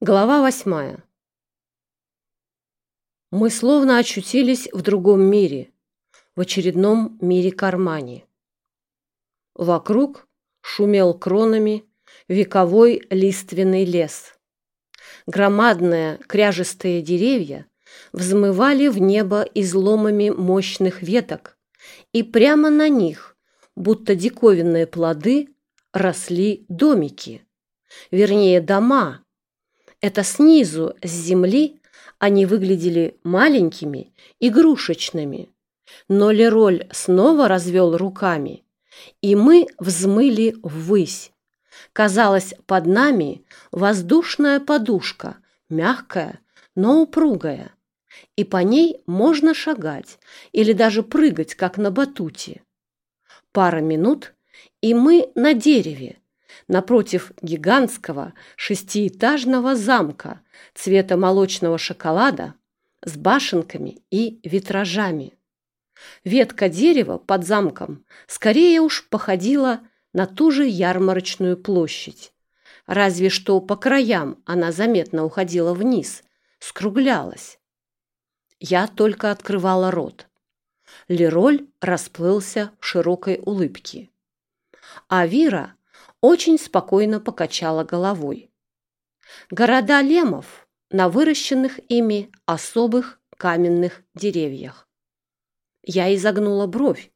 Глава восьмая. Мы словно очутились в другом мире, в очередном мире-кармане. Вокруг шумел кронами вековой лиственный лес. Громадные кряжестые деревья взмывали в небо изломами мощных веток, и прямо на них, будто диковинные плоды, росли домики, вернее, дома, это снизу, с земли, они выглядели маленькими, игрушечными. Но Лероль снова развел руками, и мы взмыли ввысь. Казалось, под нами воздушная подушка, мягкая, но упругая, и по ней можно шагать или даже прыгать, как на батуте. Пара минут, и мы на дереве, напротив гигантского шестиэтажного замка цвета молочного шоколада с башенками и витражами. Ветка дерева под замком скорее уж походила на ту же ярмарочную площадь, разве что по краям она заметно уходила вниз, скруглялась. Я только открывала рот. Лероль расплылся в широкой улыбке. А Вира очень спокойно покачала головой. Города лемов на выращенных ими особых каменных деревьях. Я изогнула бровь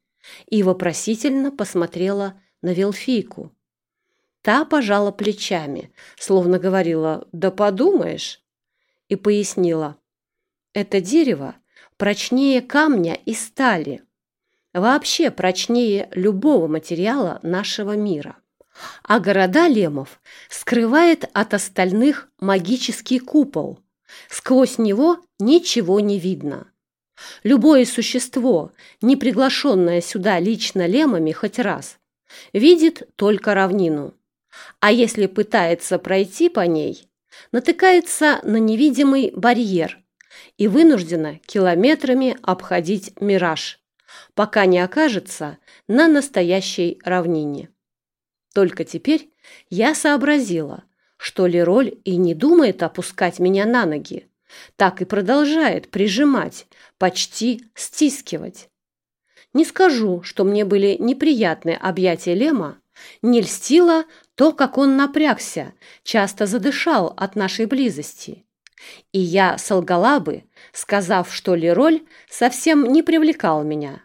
и вопросительно посмотрела на Велфийку. Та пожала плечами, словно говорила «да подумаешь», и пояснила «это дерево прочнее камня и стали, вообще прочнее любого материала нашего мира а города Лемов скрывает от остальных магический купол. Сквозь него ничего не видно. Любое существо, не приглашенное сюда лично Лемами хоть раз, видит только равнину. А если пытается пройти по ней, натыкается на невидимый барьер и вынуждена километрами обходить мираж, пока не окажется на настоящей равнине. Только теперь я сообразила, что Лероль и не думает опускать меня на ноги, так и продолжает прижимать, почти стискивать. Не скажу, что мне были неприятны объятия Лема, не льстило то, как он напрягся, часто задышал от нашей близости. И я солгала бы, сказав, что Лероль совсем не привлекал меня.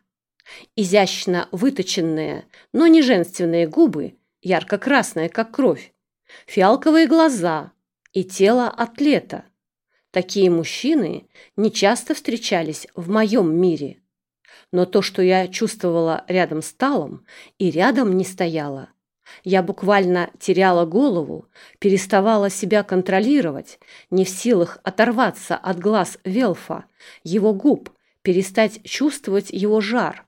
Изящно выточенные, но не женственные губы ярко-красная, как кровь, фиалковые глаза и тело атлета. Такие мужчины не часто встречались в моем мире. Но то, что я чувствовала рядом с Талом, и рядом не стояла. Я буквально теряла голову, переставала себя контролировать, не в силах оторваться от глаз Велфа, его губ, перестать чувствовать его жар.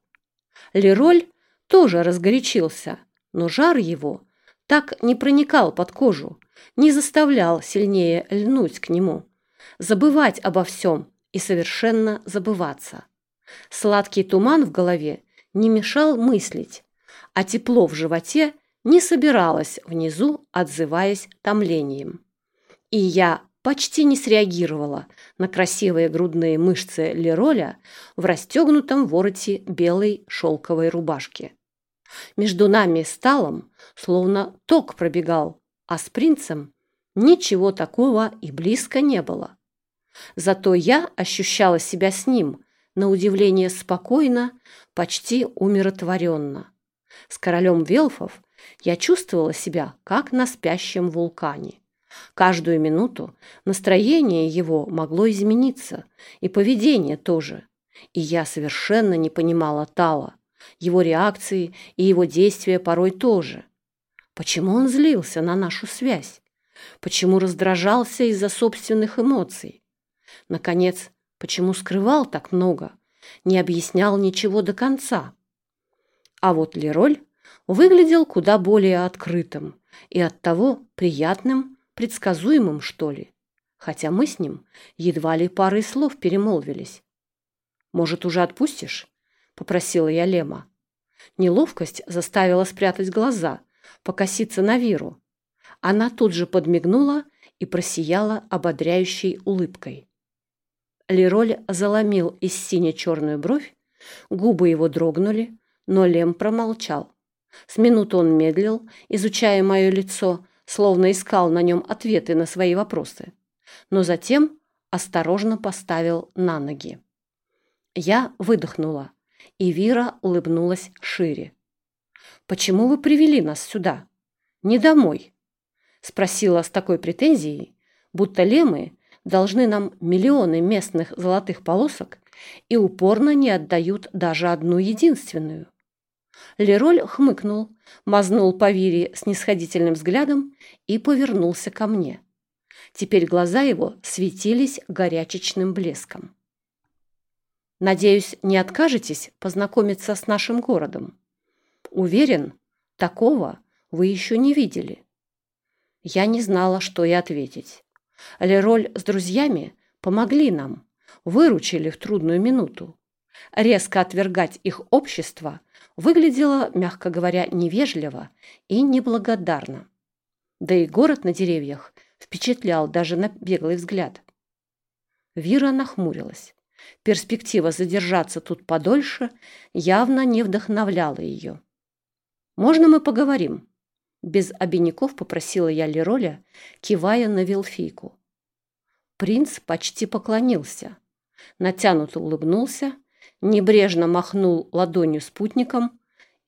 Лероль тоже разгорячился, но жар его так не проникал под кожу, не заставлял сильнее льнуть к нему, забывать обо всем и совершенно забываться. Сладкий туман в голове не мешал мыслить, а тепло в животе не собиралось внизу, отзываясь томлением. И я почти не среагировала на красивые грудные мышцы Лероля в расстегнутом вороте белой шелковой рубашки. Между нами с Талом словно ток пробегал, а с принцем ничего такого и близко не было. Зато я ощущала себя с ним, на удивление спокойно, почти умиротворенно. С королем Велфов я чувствовала себя, как на спящем вулкане. Каждую минуту настроение его могло измениться, и поведение тоже. И я совершенно не понимала Тала, его реакции и его действия порой тоже. Почему он злился на нашу связь? Почему раздражался из-за собственных эмоций? Наконец, почему скрывал так много? Не объяснял ничего до конца? А вот Лероль выглядел куда более открытым и оттого приятным, предсказуемым, что ли. Хотя мы с ним едва ли парой слов перемолвились. «Может, уже отпустишь?» Попросила я Лема. Неловкость заставила спрятать глаза, покоситься на Виру. Она тут же подмигнула и просияла ободряющей улыбкой. Лероль заломил из сине-черную бровь, губы его дрогнули, но Лем промолчал. С минуту он медлил, изучая мое лицо, словно искал на нем ответы на свои вопросы, но затем осторожно поставил на ноги. Я выдохнула, и Вира улыбнулась шире. «Почему вы привели нас сюда? Не домой?» Спросила с такой претензией, будто лемы должны нам миллионы местных золотых полосок и упорно не отдают даже одну единственную. Лероль хмыкнул, мазнул по Вире снисходительным взглядом и повернулся ко мне. Теперь глаза его светились горячечным блеском. «Надеюсь, не откажетесь познакомиться с нашим городом? Уверен, такого вы еще не видели». Я не знала, что и ответить. Лероль с друзьями помогли нам, выручили в трудную минуту. Резко отвергать их общество выглядело, мягко говоря, невежливо и неблагодарно. Да и город на деревьях впечатлял даже на беглый взгляд. Вира нахмурилась. Перспектива задержаться тут подольше явно не вдохновляла ее. «Можно мы поговорим?» Без обиняков попросила я Лероля, кивая на Вилфийку. Принц почти поклонился, натянуто улыбнулся, небрежно махнул ладонью спутником,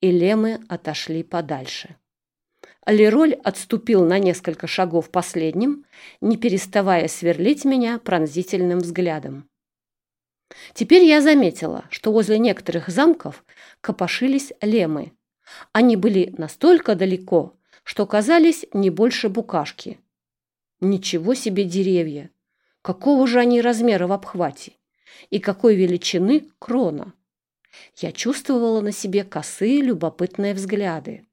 и лемы отошли подальше. Лероль отступил на несколько шагов последним, не переставая сверлить меня пронзительным взглядом. Теперь я заметила, что возле некоторых замков копошились лемы. Они были настолько далеко, что казались не больше букашки. Ничего себе деревья! Какого же они размера в обхвате? И какой величины крона? Я чувствовала на себе косые любопытные взгляды.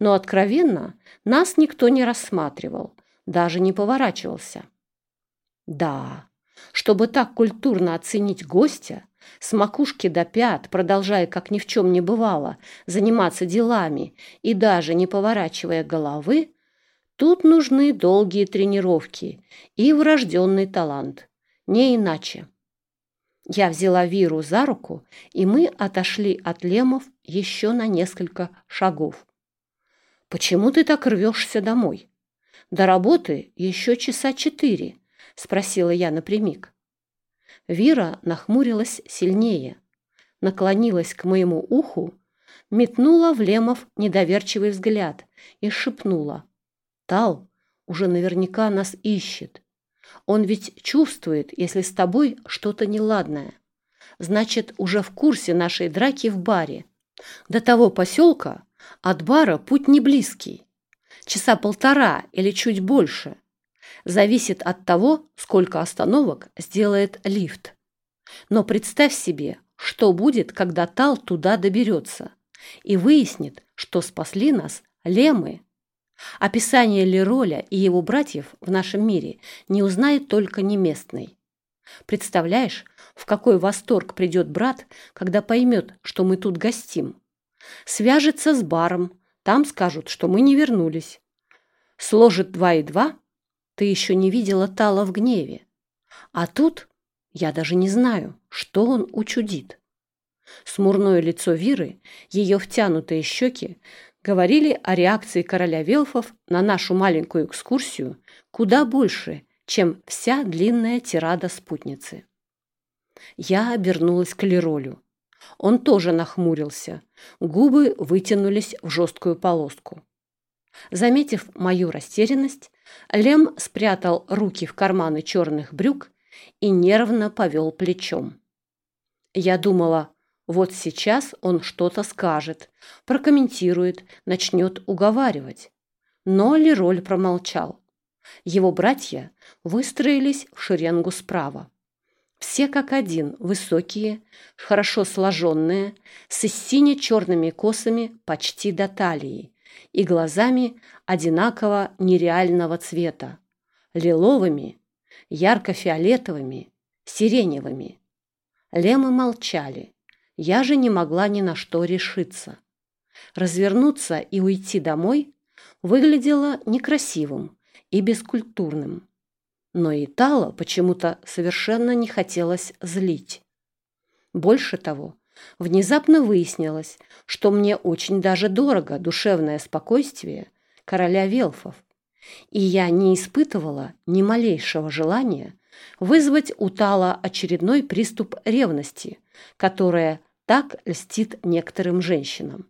Но откровенно нас никто не рассматривал, даже не поворачивался. Да, чтобы так культурно оценить гостя, с макушки до пят, продолжая, как ни в чем не бывало, заниматься делами и даже не поворачивая головы, тут нужны долгие тренировки и врожденный талант. Не иначе. Я взяла Виру за руку, и мы отошли от лемов еще на несколько шагов. «Почему ты так рвешься домой? До работы еще часа четыре», — спросила я напрямик. Вира нахмурилась сильнее, наклонилась к моему уху, метнула в Лемов недоверчивый взгляд и шепнула. «Тал уже наверняка нас ищет. Он ведь чувствует, если с тобой что-то неладное. Значит, уже в курсе нашей драки в баре. До того поселка от бара путь не близкий. Часа полтора или чуть больше зависит от того, сколько остановок сделает лифт. Но представь себе, что будет, когда Тал туда доберется и выяснит, что спасли нас лемы. Описание Лероля и его братьев в нашем мире не узнает только неместный. Представляешь, в какой восторг придет брат, когда поймет, что мы тут гостим. Свяжется с баром, там скажут, что мы не вернулись. Сложит два и два ты еще не видела Тала в гневе. А тут я даже не знаю, что он учудит. Смурное лицо Виры, ее втянутые щеки говорили о реакции короля Велфов на нашу маленькую экскурсию куда больше, чем вся длинная тирада спутницы. Я обернулась к Леролю. Он тоже нахмурился, губы вытянулись в жесткую полоску. Заметив мою растерянность, Лем спрятал руки в карманы черных брюк и нервно повел плечом. Я думала, вот сейчас он что-то скажет, прокомментирует, начнет уговаривать. Но Лероль промолчал. Его братья выстроились в шеренгу справа. Все как один, высокие, хорошо сложенные, с сине-черными косами почти до талии и глазами одинаково нереального цвета, лиловыми, ярко-фиолетовыми, сиреневыми. Лемы молчали, я же не могла ни на что решиться. Развернуться и уйти домой выглядело некрасивым и бескультурным. но и Тала почему-то совершенно не хотелось злить. Больше того, внезапно выяснилось, что мне очень даже дорого душевное спокойствие короля Велфов, и я не испытывала ни малейшего желания вызвать у Тала очередной приступ ревности, которая так льстит некоторым женщинам.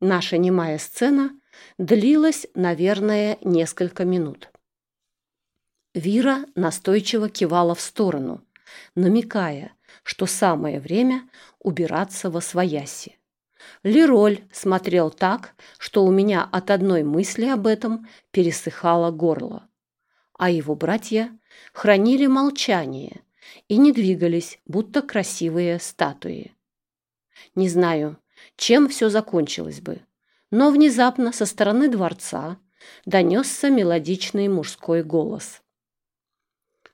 Наша немая сцена длилась, наверное, несколько минут. Вира настойчиво кивала в сторону, намекая, что самое время убираться во свояси. Лероль смотрел так, что у меня от одной мысли об этом пересыхало горло. А его братья хранили молчание и не двигались, будто красивые статуи. Не знаю, чем все закончилось бы, но внезапно со стороны дворца донесся мелодичный мужской голос.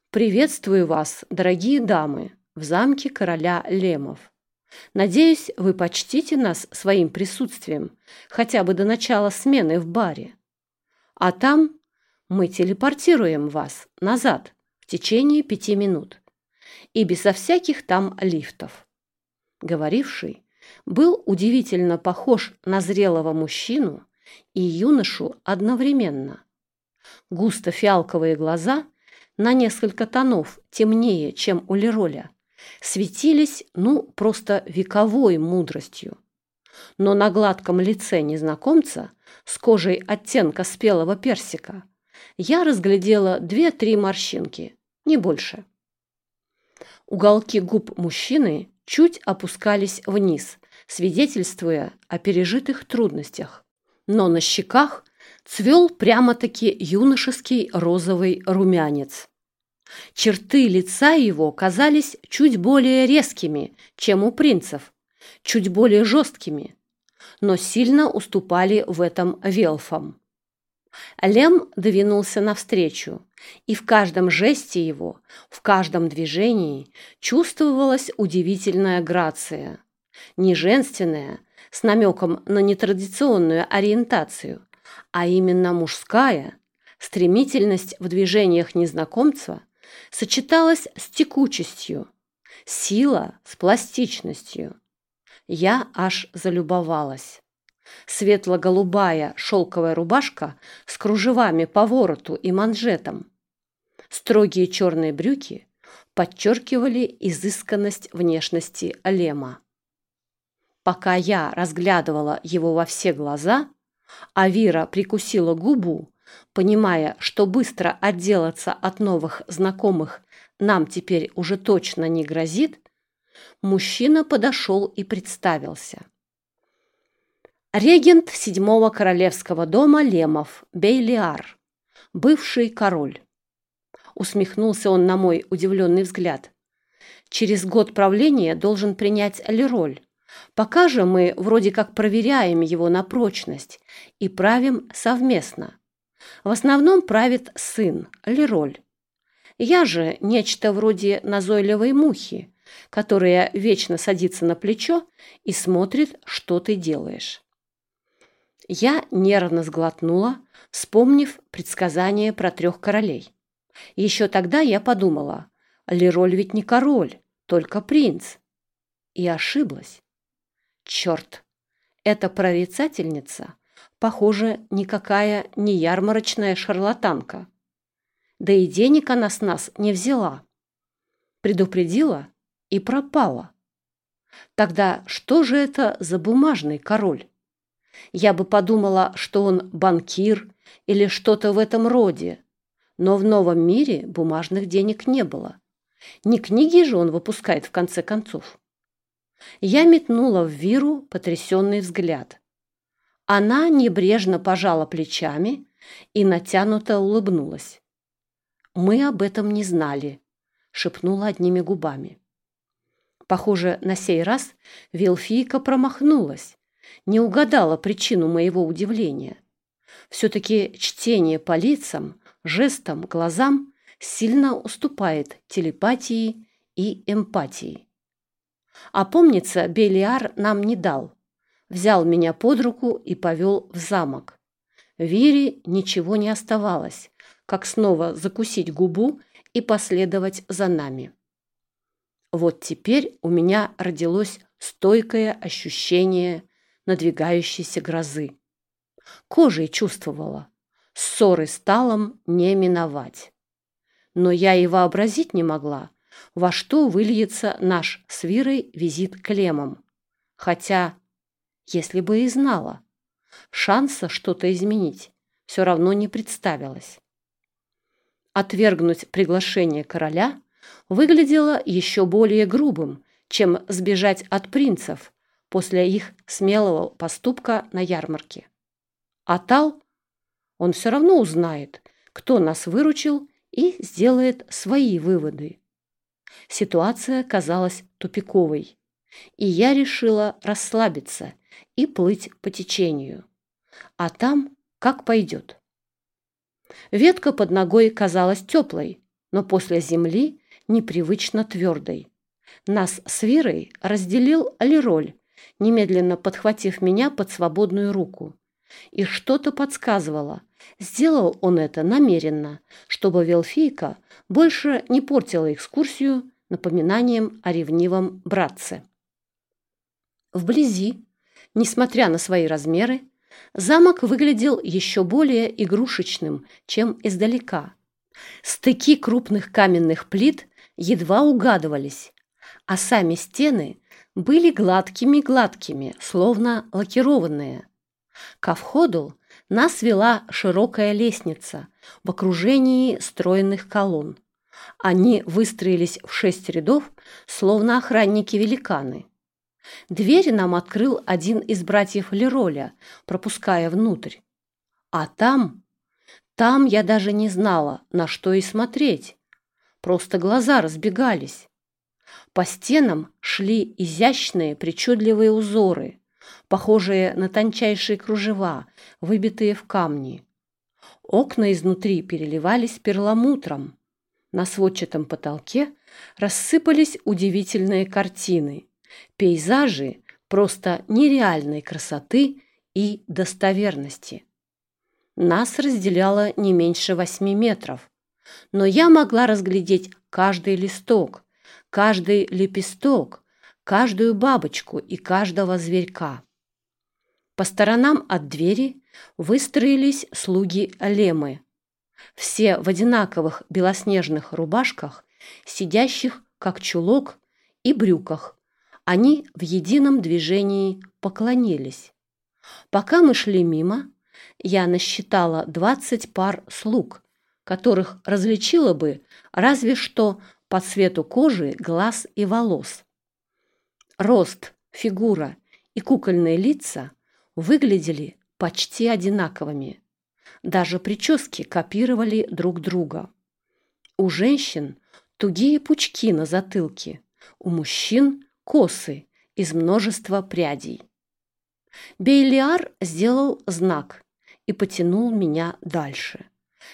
«Приветствую вас, дорогие дамы, в замке короля Лемов. Надеюсь, вы почтите нас своим присутствием, хотя бы до начала смены в баре. А там мы телепортируем вас назад в течение пяти минут и безо всяких там лифтов». Говоривший был удивительно похож на зрелого мужчину и юношу одновременно. Густо фиалковые глаза на несколько тонов темнее, чем у Лероля, светились, ну, просто вековой мудростью. Но на гладком лице незнакомца с кожей оттенка спелого персика я разглядела две-три морщинки, не больше. Уголки губ мужчины чуть опускались вниз, свидетельствуя о пережитых трудностях. Но на щеках цвел прямо-таки юношеский розовый румянец. Черты лица его казались чуть более резкими, чем у принцев, чуть более жесткими, но сильно уступали в этом велфам. Лем двинулся навстречу, и в каждом жесте его, в каждом движении чувствовалась удивительная грация. Не женственная, с намеком на нетрадиционную ориентацию, а именно мужская, стремительность в движениях незнакомца сочеталась с текучестью, сила с пластичностью. Я аж залюбовалась. Светло-голубая шелковая рубашка с кружевами по вороту и манжетам. Строгие черные брюки подчеркивали изысканность внешности Лема. Пока я разглядывала его во все глаза, а Вира прикусила губу, понимая, что быстро отделаться от новых знакомых нам теперь уже точно не грозит, мужчина подошел и представился. Регент седьмого королевского дома Лемов, Бейлиар, бывший король. Усмехнулся он на мой удивленный взгляд. Через год правления должен принять Лероль. Пока же мы вроде как проверяем его на прочность и правим совместно. В основном правит сын, Лероль. Я же нечто вроде назойливой мухи, которая вечно садится на плечо и смотрит, что ты делаешь. Я нервно сглотнула, вспомнив предсказание про трех королей. Еще тогда я подумала, Лероль ведь не король, только принц. И ошиблась. Черт, эта прорицательница Похоже, никакая не ярмарочная шарлатанка. Да и денег она с нас не взяла. Предупредила и пропала. Тогда что же это за бумажный король? Я бы подумала, что он банкир или что-то в этом роде. Но в новом мире бумажных денег не было. Не книги же он выпускает в конце концов. Я метнула в Виру потрясенный взгляд. Она небрежно пожала плечами и натянуто улыбнулась. «Мы об этом не знали», — шепнула одними губами. Похоже, на сей раз Вилфийка промахнулась, не угадала причину моего удивления. Все-таки чтение по лицам, жестам, глазам сильно уступает телепатии и эмпатии. А помнится, Белиар нам не дал взял меня под руку и повел в замок. Вере ничего не оставалось, как снова закусить губу и последовать за нами. Вот теперь у меня родилось стойкое ощущение надвигающейся грозы. Кожей чувствовала, ссоры с Талом не миновать. Но я и вообразить не могла, во что выльется наш с Вирой визит к Лемам. Хотя, если бы и знала, шанса что-то изменить все равно не представилось. Отвергнуть приглашение короля выглядело еще более грубым, чем сбежать от принцев после их смелого поступка на ярмарке. А Тал, он все равно узнает, кто нас выручил и сделает свои выводы. Ситуация казалась тупиковой, и я решила расслабиться и плыть по течению. А там как пойдет. Ветка под ногой казалась теплой, но после земли непривычно твердой. Нас с Верой разделил Лероль, немедленно подхватив меня под свободную руку. И что-то подсказывало. Сделал он это намеренно, чтобы Велфийка больше не портила экскурсию напоминанием о ревнивом братце. Вблизи, несмотря на свои размеры, замок выглядел еще более игрушечным, чем издалека. Стыки крупных каменных плит едва угадывались, а сами стены были гладкими-гладкими, словно лакированные. Ко входу нас вела широкая лестница в окружении стройных колонн. Они выстроились в шесть рядов, словно охранники-великаны. Дверь нам открыл один из братьев Лероля, пропуская внутрь. А там, там я даже не знала, на что и смотреть. Просто глаза разбегались. По стенам шли изящные причудливые узоры, похожие на тончайшие кружева, выбитые в камни. Окна изнутри переливались перламутром. На сводчатом потолке рассыпались удивительные картины – пейзажи просто нереальной красоты и достоверности. Нас разделяло не меньше восьми метров, но я могла разглядеть каждый листок, каждый лепесток, каждую бабочку и каждого зверька. По сторонам от двери выстроились слуги Лемы, все в одинаковых белоснежных рубашках, сидящих как чулок и брюках, они в едином движении поклонились. Пока мы шли мимо, я насчитала двадцать пар слуг, которых различила бы разве что по цвету кожи, глаз и волос. Рост, фигура и кукольные лица выглядели почти одинаковыми. Даже прически копировали друг друга. У женщин тугие пучки на затылке, у мужчин косы из множества прядей. Бейлиар сделал знак и потянул меня дальше.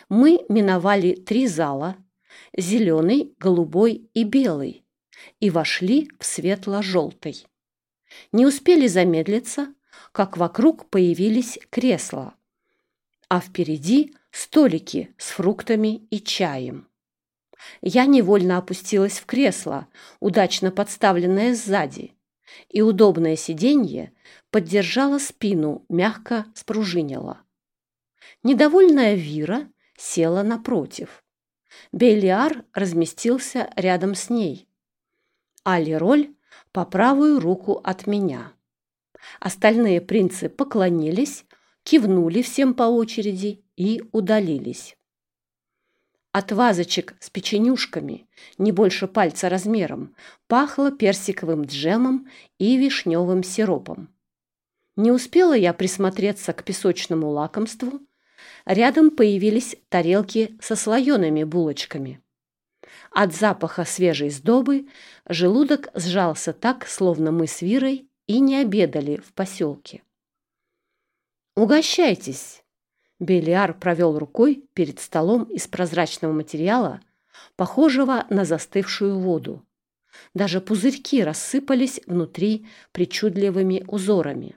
Мы миновали три зала – зеленый, голубой и белый – и вошли в светло-желтый. Не успели замедлиться, как вокруг появились кресла, а впереди столики с фруктами и чаем. Я невольно опустилась в кресло, удачно подставленное сзади, и удобное сиденье поддержало спину, мягко спружинило. Недовольная Вира села напротив. Белиар разместился рядом с ней, а Лероль по правую руку от меня. Остальные принцы поклонились, кивнули всем по очереди и удалились. От вазочек с печенюшками, не больше пальца размером, пахло персиковым джемом и вишневым сиропом. Не успела я присмотреться к песочному лакомству, рядом появились тарелки со слоеными булочками. От запаха свежей сдобы желудок сжался так, словно мы с Вирой и не обедали в поселке. «Угощайтесь!» Белиар провел рукой перед столом из прозрачного материала, похожего на застывшую воду. Даже пузырьки рассыпались внутри причудливыми узорами.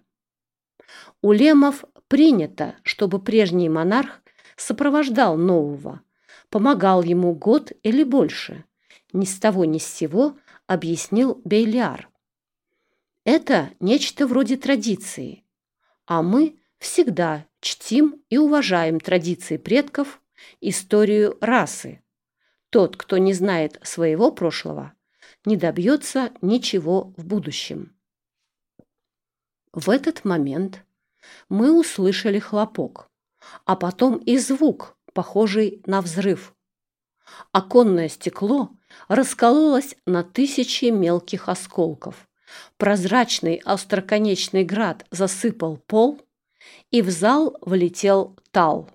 У лемов принято, чтобы прежний монарх сопровождал нового, помогал ему год или больше. Ни с того ни с сего объяснил Бейляр. Это нечто вроде традиции, а мы всегда чтим и уважаем традиции предков, историю расы. Тот, кто не знает своего прошлого, не добьется ничего в будущем. В этот момент мы услышали хлопок, а потом и звук, похожий на взрыв. Оконное стекло раскололось на тысячи мелких осколков. Прозрачный остроконечный град засыпал пол, и в зал влетел Тал.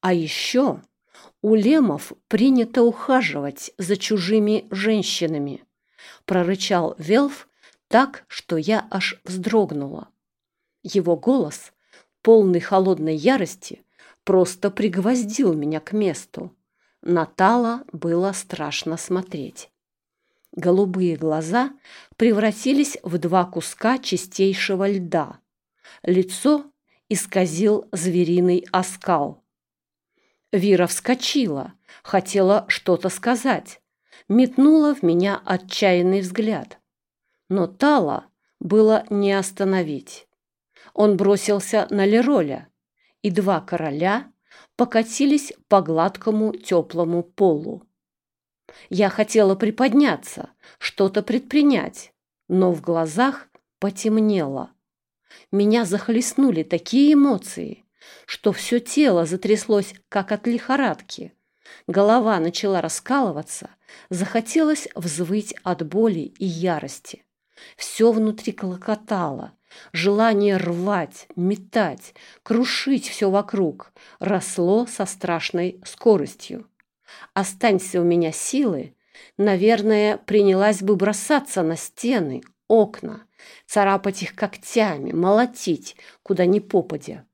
А еще у лемов принято ухаживать за чужими женщинами, прорычал Велф так, что я аж вздрогнула. Его голос, полный холодной ярости, просто пригвоздил меня к месту. На Тала было страшно смотреть. Голубые глаза превратились в два куска чистейшего льда. Лицо исказил звериный оскал. Вира вскочила, хотела что-то сказать, метнула в меня отчаянный взгляд. Но Тала было не остановить. Он бросился на Лероля, и два короля покатились по гладкому теплому полу. Я хотела приподняться, что-то предпринять, но в глазах потемнело. Меня захлестнули такие эмоции, что все тело затряслось, как от лихорадки. Голова начала раскалываться, захотелось взвыть от боли и ярости. Все внутри клокотало, желание рвать, метать, крушить все вокруг росло со страшной скоростью. Останься у меня силы, наверное, принялась бы бросаться на стены, окна, царапать их когтями, молотить, куда ни попадя.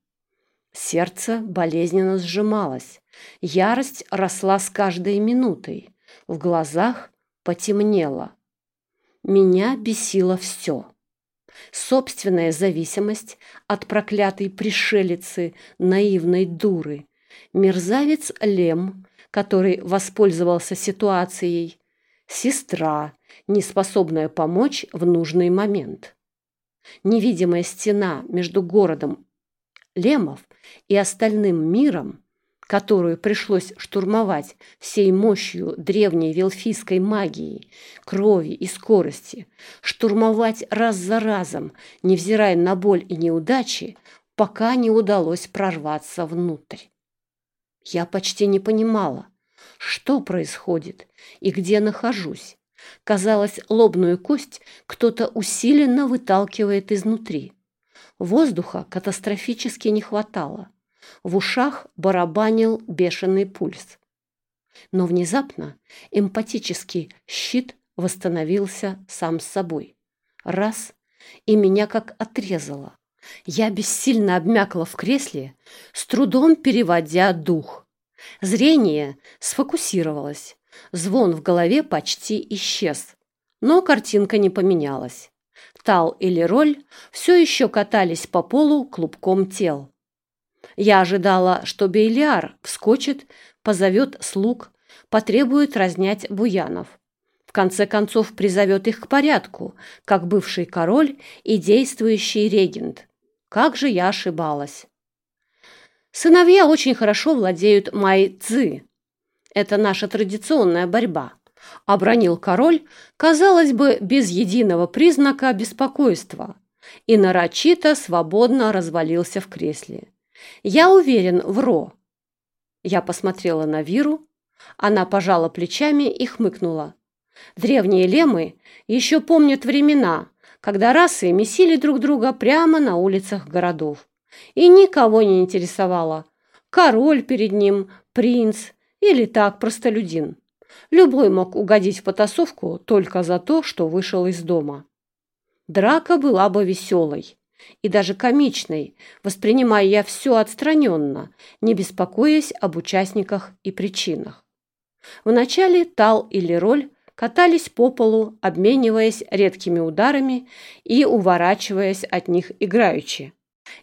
Сердце болезненно сжималось, ярость росла с каждой минутой, в глазах потемнело. Меня бесило все. Собственная зависимость от проклятой пришелицы, наивной дуры, мерзавец Лем, который воспользовался ситуацией, сестра, неспособная помочь в нужный момент. Невидимая стена между городом Лемов и остальным миром, которую пришлось штурмовать всей мощью древней велфийской магии, крови и скорости, штурмовать раз за разом, невзирая на боль и неудачи, пока не удалось прорваться внутрь. Я почти не понимала, что происходит и где нахожусь. Казалось, лобную кость кто-то усиленно выталкивает изнутри. Воздуха катастрофически не хватало. В ушах барабанил бешеный пульс. Но внезапно эмпатический щит восстановился сам с собой. Раз, и меня как отрезало. Я бессильно обмякла в кресле, с трудом переводя дух. Зрение сфокусировалось. Звон в голове почти исчез. Но картинка не поменялась. Тал и Лероль все еще катались по полу клубком тел. Я ожидала, что Бейлиар вскочит, позовет слуг, потребует разнять буянов. В конце концов призовет их к порядку, как бывший король и действующий регент. Как же я ошибалась. Сыновья очень хорошо владеют май-цзы. Это наша традиционная борьба. Обронил король, казалось бы, без единого признака беспокойства, и нарочито свободно развалился в кресле. Я уверен в Ро. Я посмотрела на Виру, она пожала плечами и хмыкнула. Древние лемы еще помнят времена, когда расы месили друг друга прямо на улицах городов. И никого не интересовало, король перед ним, принц или так простолюдин. Любой мог угодить в потасовку только за то, что вышел из дома. Драка была бы веселой и даже комичной, воспринимая я все отстраненно, не беспокоясь об участниках и причинах. Вначале Тал или Роль катались по полу, обмениваясь редкими ударами и уворачиваясь от них играючи.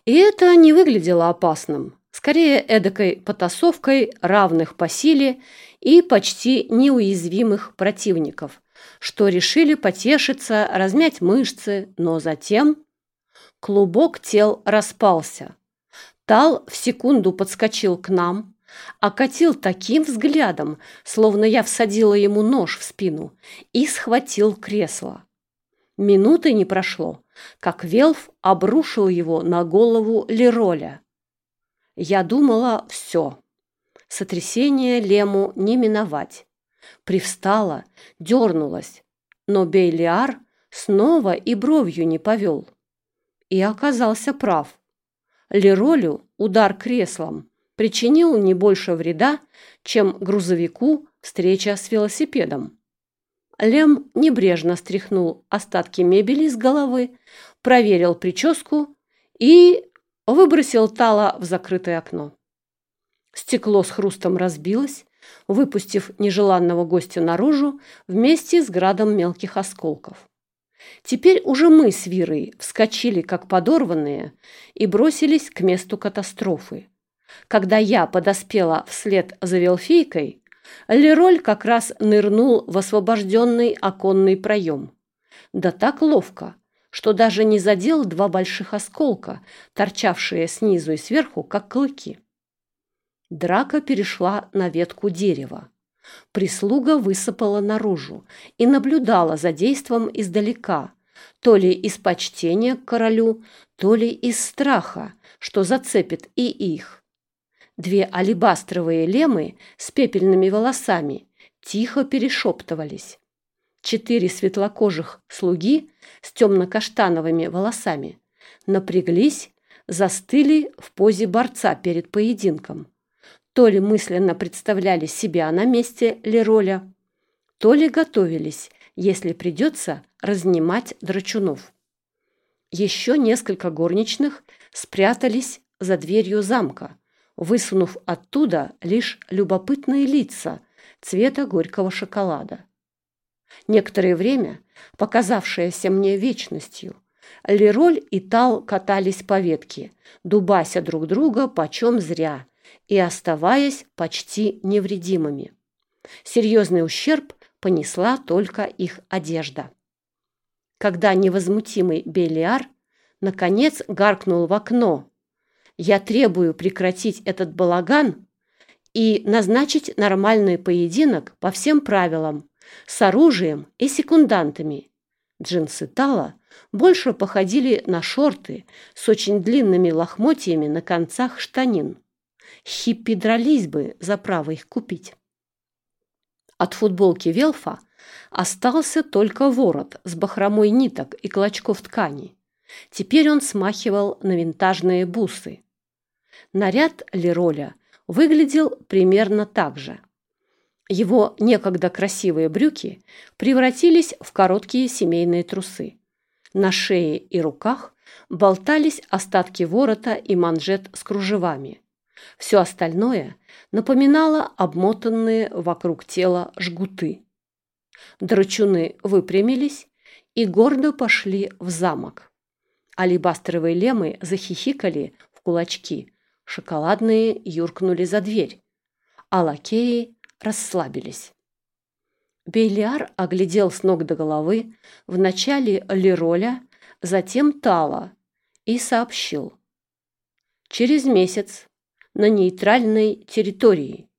И это не выглядело опасным. скорее эдакой потасовкой равных по силе и почти неуязвимых противников, что решили потешиться, размять мышцы, но затем клубок тел распался. Тал в секунду подскочил к нам, окатил таким взглядом, словно я всадила ему нож в спину, и схватил кресло. Минуты не прошло, как Велф обрушил его на голову Лероля. Я думала, все. Сотрясение Лему не миновать. Привстала, дернулась, но Бейлиар снова и бровью не повел. И оказался прав. Леролю удар креслом причинил не больше вреда, чем грузовику встреча с велосипедом. Лем небрежно стряхнул остатки мебели с головы, проверил прическу и выбросил Тала в закрытое окно. Стекло с хрустом разбилось, выпустив нежеланного гостя наружу вместе с градом мелких осколков. Теперь уже мы с Вирой вскочили, как подорванные, и бросились к месту катастрофы. Когда я подоспела вслед за Велфейкой, Лероль как раз нырнул в освобожденный оконный проем. Да так ловко, что даже не задел два больших осколка, торчавшие снизу и сверху, как клыки. Драка перешла на ветку дерева. Прислуга высыпала наружу и наблюдала за действом издалека, то ли из почтения к королю, то ли из страха, что зацепит и их. Две алебастровые лемы с пепельными волосами тихо перешептывались. Четыре светлокожих слуги с темно-каштановыми волосами напряглись, застыли в позе борца перед поединком то ли мысленно представляли себя на месте Лероля, то ли готовились, если придется разнимать драчунов. Еще несколько горничных спрятались за дверью замка, высунув оттуда лишь любопытные лица цвета горького шоколада. Некоторое время, показавшееся мне вечностью, Лероль и Тал катались по ветке, дубася друг друга почем зря, и оставаясь почти невредимыми. Серьезный ущерб понесла только их одежда. Когда невозмутимый Белиар наконец гаркнул в окно «Я требую прекратить этот балаган и назначить нормальный поединок по всем правилам, с оружием и секундантами». Джинсы Тала больше походили на шорты с очень длинными лохмотьями на концах штанин. Хиппи дрались бы за право их купить. От футболки Велфа остался только ворот с бахромой ниток и клочков ткани. Теперь он смахивал на винтажные бусы. Наряд Лероля выглядел примерно так же. Его некогда красивые брюки превратились в короткие семейные трусы. На шее и руках болтались остатки ворота и манжет с кружевами. Все остальное напоминало обмотанные вокруг тела жгуты. Драчуны выпрямились и гордо пошли в замок. Алибастровые лемы захихикали в кулачки, шоколадные юркнули за дверь, а лакеи расслабились. Бейлиар оглядел с ног до головы вначале Лероля, затем Тала и сообщил. Через месяц на нейтральной территории,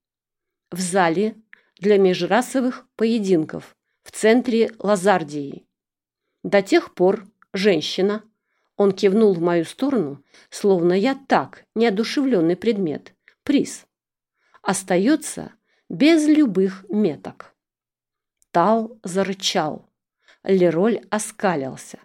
в зале для межрасовых поединков в центре Лазардии. До тех пор женщина, он кивнул в мою сторону, словно я так, неодушевленный предмет, приз, остается без любых меток. Тал зарычал. Лероль оскалился.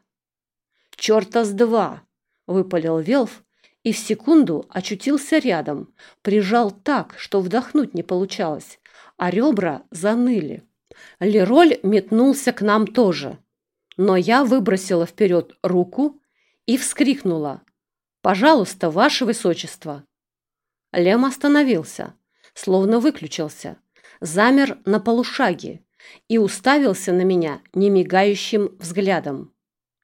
«Черта с два!» — выпалил Велф, и в секунду очутился рядом, прижал так, что вдохнуть не получалось, а ребра заныли. Лероль метнулся к нам тоже, но я выбросила вперед руку и вскрикнула. «Пожалуйста, ваше высочество!» Лем остановился, словно выключился, замер на полушаге и уставился на меня немигающим взглядом.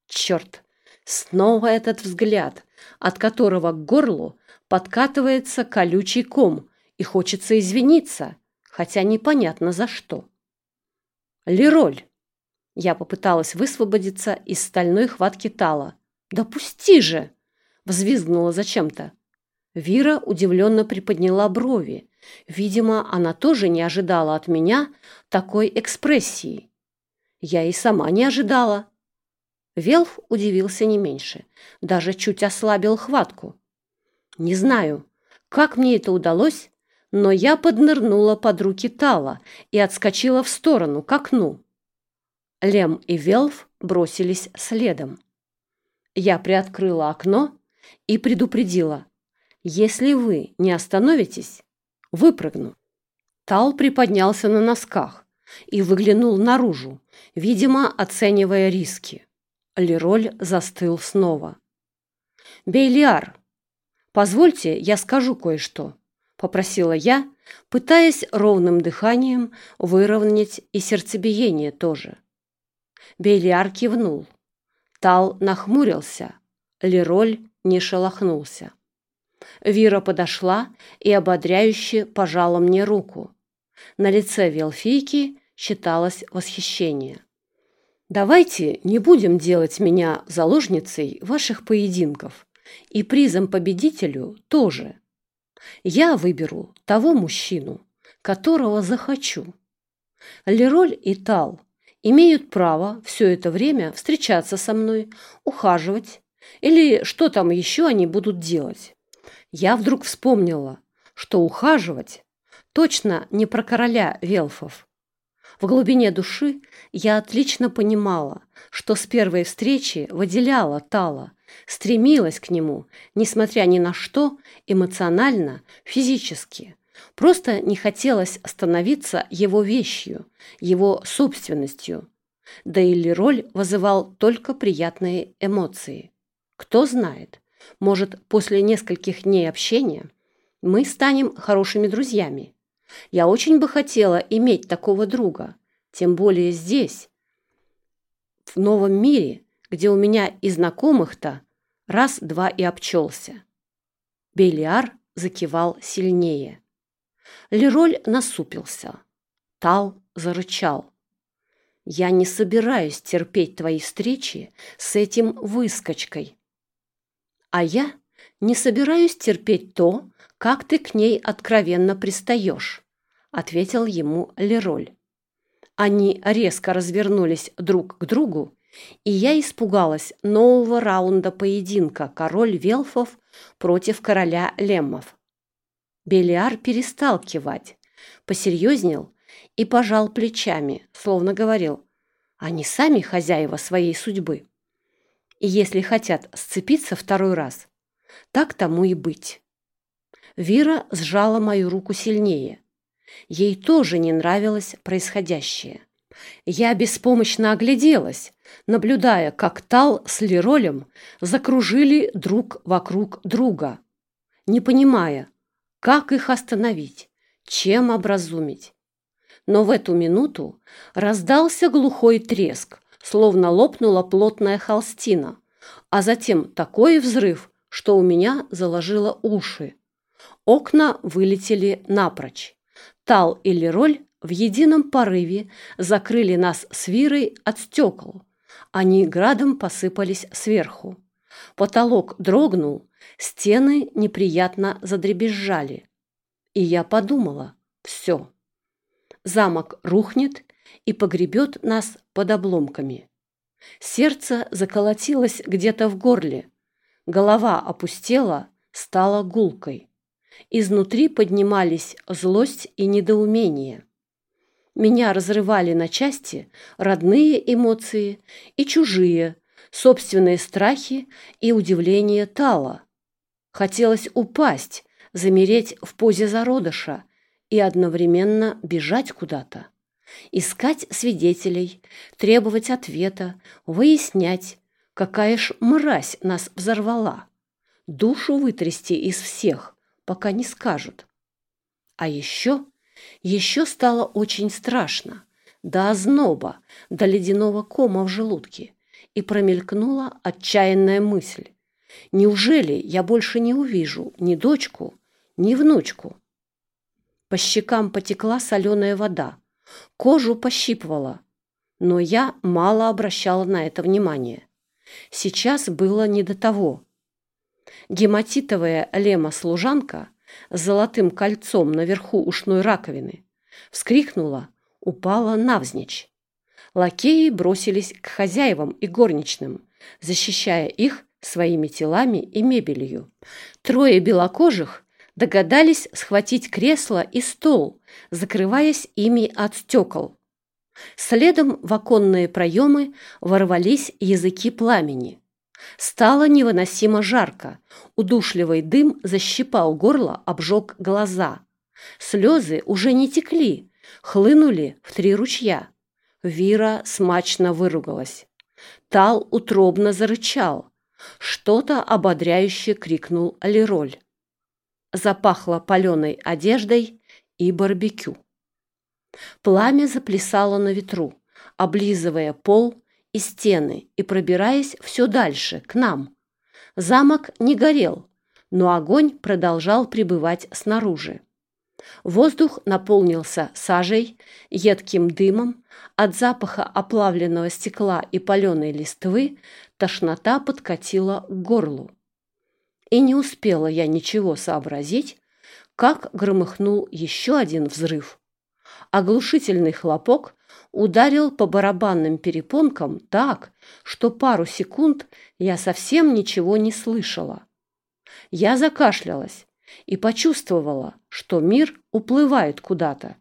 Черт! Снова этот взгляд, от которого к горлу подкатывается колючий ком, и хочется извиниться, хотя непонятно за что. Лероль. Я попыталась высвободиться из стальной хватки Тала. «Да пусти же!» — взвизгнула зачем-то. Вира удивленно приподняла брови. Видимо, она тоже не ожидала от меня такой экспрессии. Я и сама не ожидала. Велф удивился не меньше, даже чуть ослабил хватку. Не знаю, как мне это удалось, но я поднырнула под руки Тала и отскочила в сторону, к окну. Лем и Велф бросились следом. Я приоткрыла окно и предупредила. «Если вы не остановитесь, выпрыгну». Тал приподнялся на носках и выглянул наружу, видимо, оценивая риски. Лероль застыл снова. «Бейлиар, позвольте, я скажу кое-что», — попросила я, пытаясь ровным дыханием выровнять и сердцебиение тоже. Бейлиар кивнул. Тал нахмурился. Лероль не шелохнулся. Вира подошла и ободряюще пожала мне руку. На лице Велфийки читалось восхищение. «Давайте не будем делать меня заложницей ваших поединков. И призом победителю тоже. Я выберу того мужчину, которого захочу. Лероль и Тал имеют право все это время встречаться со мной, ухаживать или что там еще они будут делать. Я вдруг вспомнила, что ухаживать точно не про короля велфов. В глубине души я отлично понимала, что с первой встречи выделяла Тала, стремилась к нему, несмотря ни на что, эмоционально, физически. Просто не хотелось становиться его вещью, его собственностью. Да и Лероль вызывал только приятные эмоции. Кто знает, может, после нескольких дней общения мы станем хорошими друзьями. Я очень бы хотела иметь такого друга, тем более здесь, в новом мире, где у меня и знакомых-то раз-два и обчелся. Белиар закивал сильнее. Лероль насупился. Тал зарычал. «Я не собираюсь терпеть твои встречи с этим выскочкой. А я не собираюсь терпеть то, как ты к ней откровенно пристаешь», ответил ему Лероль. Они резко развернулись друг к другу, и я испугалась нового раунда поединка король Велфов против короля Леммов. Белиар перестал кивать, посерьезнел и пожал плечами, словно говорил, они сами хозяева своей судьбы. И если хотят сцепиться второй раз, так тому и быть. Вира сжала мою руку сильнее. Ей тоже не нравилось происходящее. Я беспомощно огляделась, наблюдая, как Тал с Леролем закружили друг вокруг друга, не понимая, как их остановить? Чем образумить? Но в эту минуту раздался глухой треск, словно лопнула плотная холстина, а затем такой взрыв, что у меня заложило уши. Окна вылетели напрочь. Тал и Лероль в едином порыве закрыли нас с Вирой от стекол. Они градом посыпались сверху. Потолок дрогнул, Стены неприятно задребезжали. И я подумала, все. Замок рухнет и погребет нас под обломками. Сердце заколотилось где-то в горле. Голова опустела, стала гулкой. Изнутри поднимались злость и недоумение. Меня разрывали на части родные эмоции и чужие, собственные страхи и удивление Тала. Хотелось упасть, замереть в позе зародыша и одновременно бежать куда-то. Искать свидетелей, требовать ответа, выяснять, какая ж мразь нас взорвала. Душу вытрясти из всех, пока не скажут. А еще, еще стало очень страшно, до озноба, до ледяного кома в желудке, и промелькнула отчаянная мысль. Неужели я больше не увижу ни дочку, ни внучку? По щекам потекла соленая вода, кожу пощипывала, но я мало обращала на это внимание. Сейчас было не до того. Гематитовая лема-служанка с золотым кольцом наверху ушной раковины вскрикнула, упала навзничь. Лакеи бросились к хозяевам и горничным, защищая их своими телами и мебелью. Трое белокожих догадались схватить кресло и стол, закрываясь ими от стекол. Следом в оконные проемы ворвались языки пламени. Стало невыносимо жарко. Удушливый дым защипал горло, обжег глаза. Слезы уже не текли, хлынули в три ручья. Вира смачно выругалась. Тал утробно зарычал. Что-то ободряюще крикнул Лероль. Запахло паленой одеждой и барбекю. Пламя заплясало на ветру, облизывая пол и стены и пробираясь все дальше, к нам. Замок не горел, но огонь продолжал пребывать снаружи. Воздух наполнился сажей, едким дымом, от запаха оплавленного стекла и паленой листвы тошнота подкатила к горлу. И не успела я ничего сообразить, как громыхнул еще один взрыв. Оглушительный хлопок ударил по барабанным перепонкам так, что пару секунд я совсем ничего не слышала. Я закашлялась и почувствовала, что мир уплывает куда-то.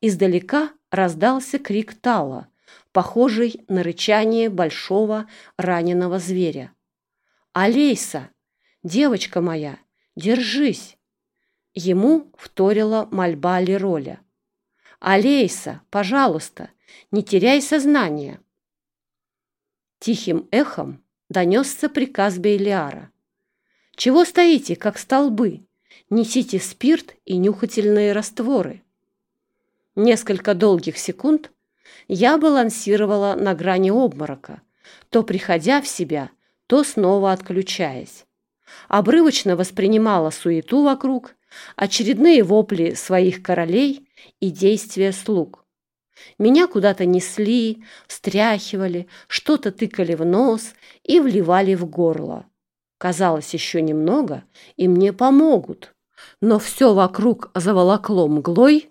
Издалека раздался крик Тала, похожий на рычание большого раненого зверя. «Алейса! Девочка моя, держись!» Ему вторила мольба Лероля. «Алейса, пожалуйста, не теряй сознание!» Тихим эхом донесся приказ Бейлиара. «Чего стоите, как столбы? Несите спирт и нюхательные растворы!» Несколько долгих секунд я балансировала на грани обморока, то приходя в себя, то снова отключаясь. Обрывочно воспринимала суету вокруг, очередные вопли своих королей и действия слуг. Меня куда-то несли, встряхивали, что-то тыкали в нос и вливали в горло. Казалось, еще немного, и мне помогут. Но все вокруг заволокло мглой,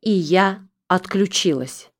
и я отключилась.